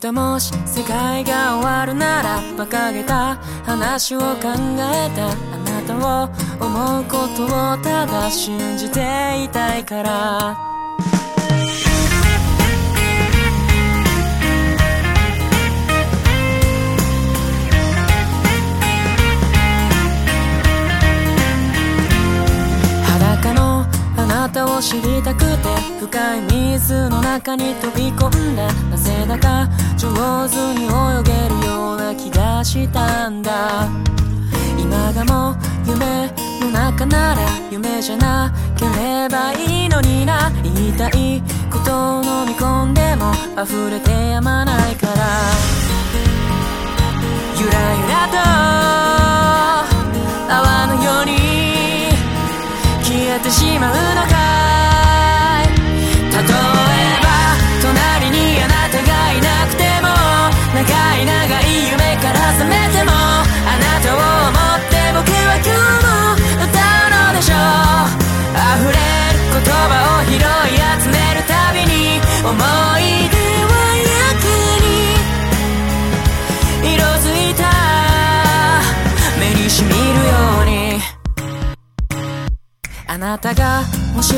明日もし世界が終わるなら馬鹿げた話を考えたあなたを思うことをただ信じていたいから。なたを知りたくて深い水の中に飛び込んだ。なぜだか上手に泳げるような気がしたんだ。今がもう夢の中なら夢じゃなければいいのにな。言いたいことを飲み込んでも溢れてやまないから。ゆらゆらと泡のように消えてしまうのか。あなたがもし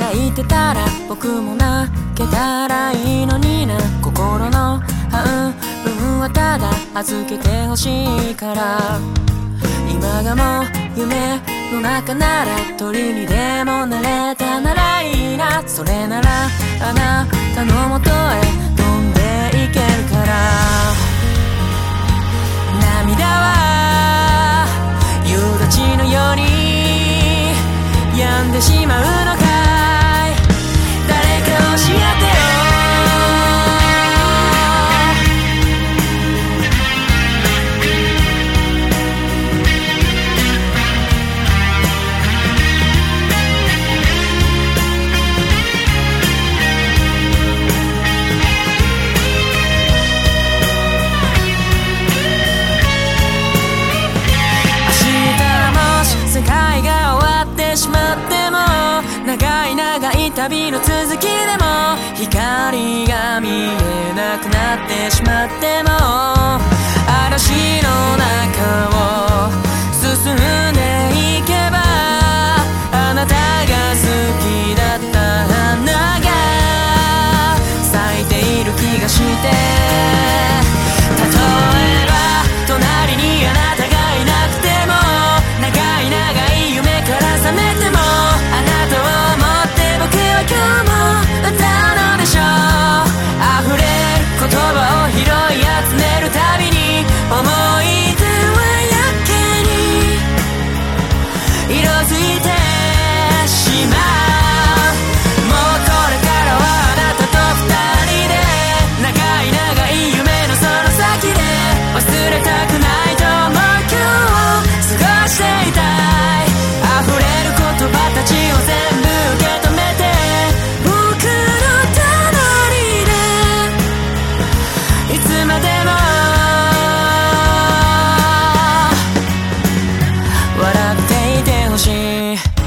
泣いてたら僕も泣けたらいいのにな。心の半分はただ預けてほしいから。今がもう夢の中なら鳥にでもなれたならいいな。それならあなたのもとへ飛んでいけるから。涙は夕立のように病んでしまうのかい。誰か教えてよ。旅の続きでも光が見えなくなってしまっても嵐の中を進んでいけばあなたが好きだった花が咲いている気がして。可。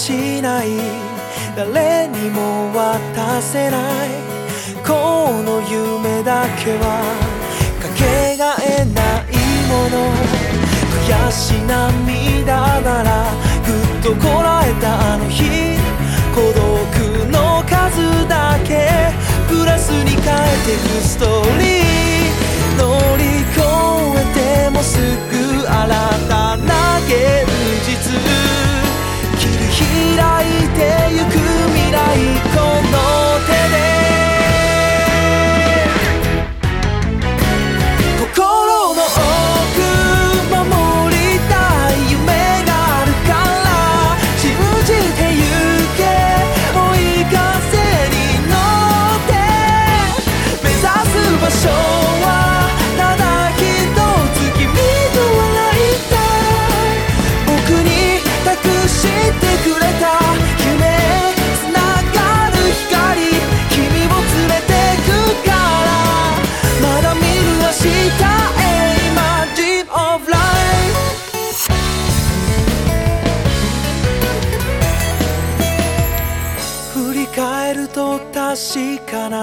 しない。誰にも渡せない。この夢だけはかけがえないもの。悔し涙ならぐっとこらえたあの日。孤独の数だけプラスに変えてくストーリー。乗り越えてもすぐ新たな現実開いてゆく未来この手で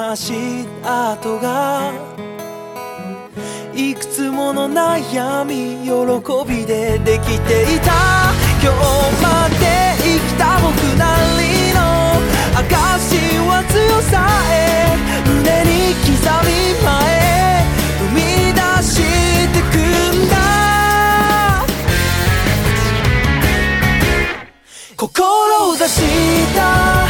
足跡がいくつもの悩み喜びでできていた。今日まで生きた僕なりの証は強さへ胸に刻み前生み出してくんだ。志した。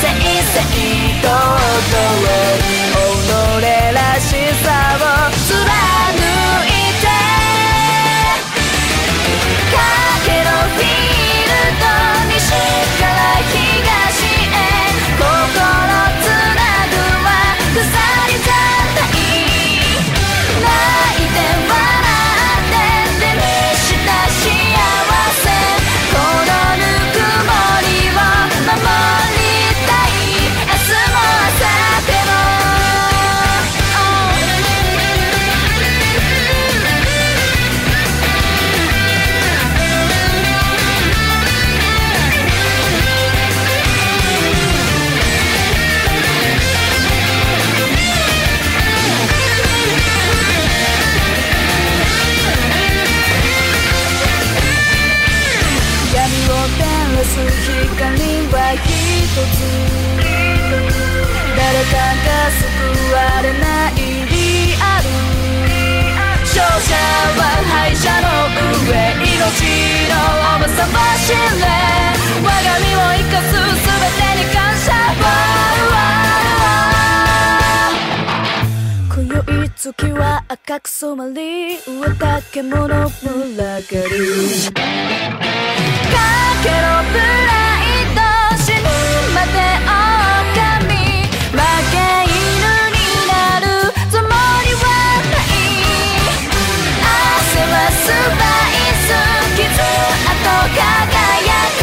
せいどうぞ。者は敗者の上命の重さ走れ我が身を生かす全てに感謝。今宵月は赤く染まり上だけ物群がるかけろプライド死ぬまで狼汗はスパイス傷跡輝く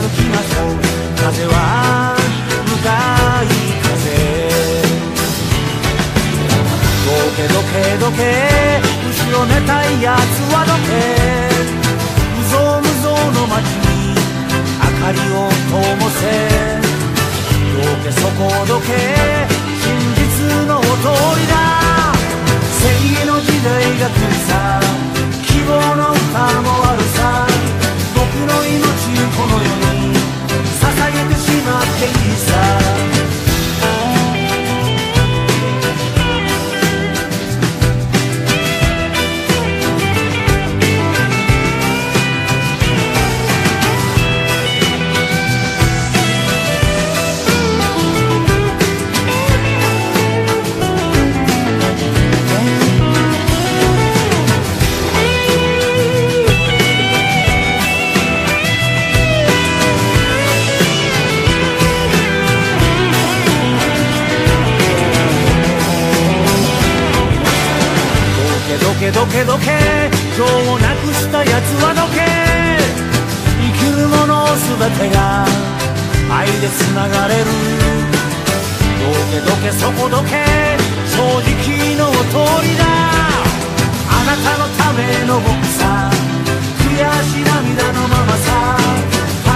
歩きましょう風は向かい風どけどけどけ後ろめたいやつはどけ無造無造の街に明かりを灯せどけそこどけ真実のお通りだ正義の時代が来るさ希望の歌もあるさ僕の命この世にっどけどけ今日をなくしたやつはどけ。生きるもの全てが愛でつながれる。どけどけそこどけ正直の通りだ。あなたのための僕さ悔し涙のままさ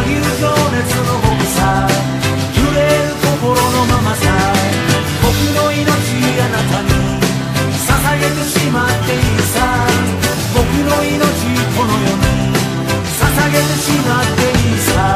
限る情熱の僕さ揺れる心のままさ僕の命あなたに。げてしまっていいさ。僕の命この世に捧げてしまっていいさ。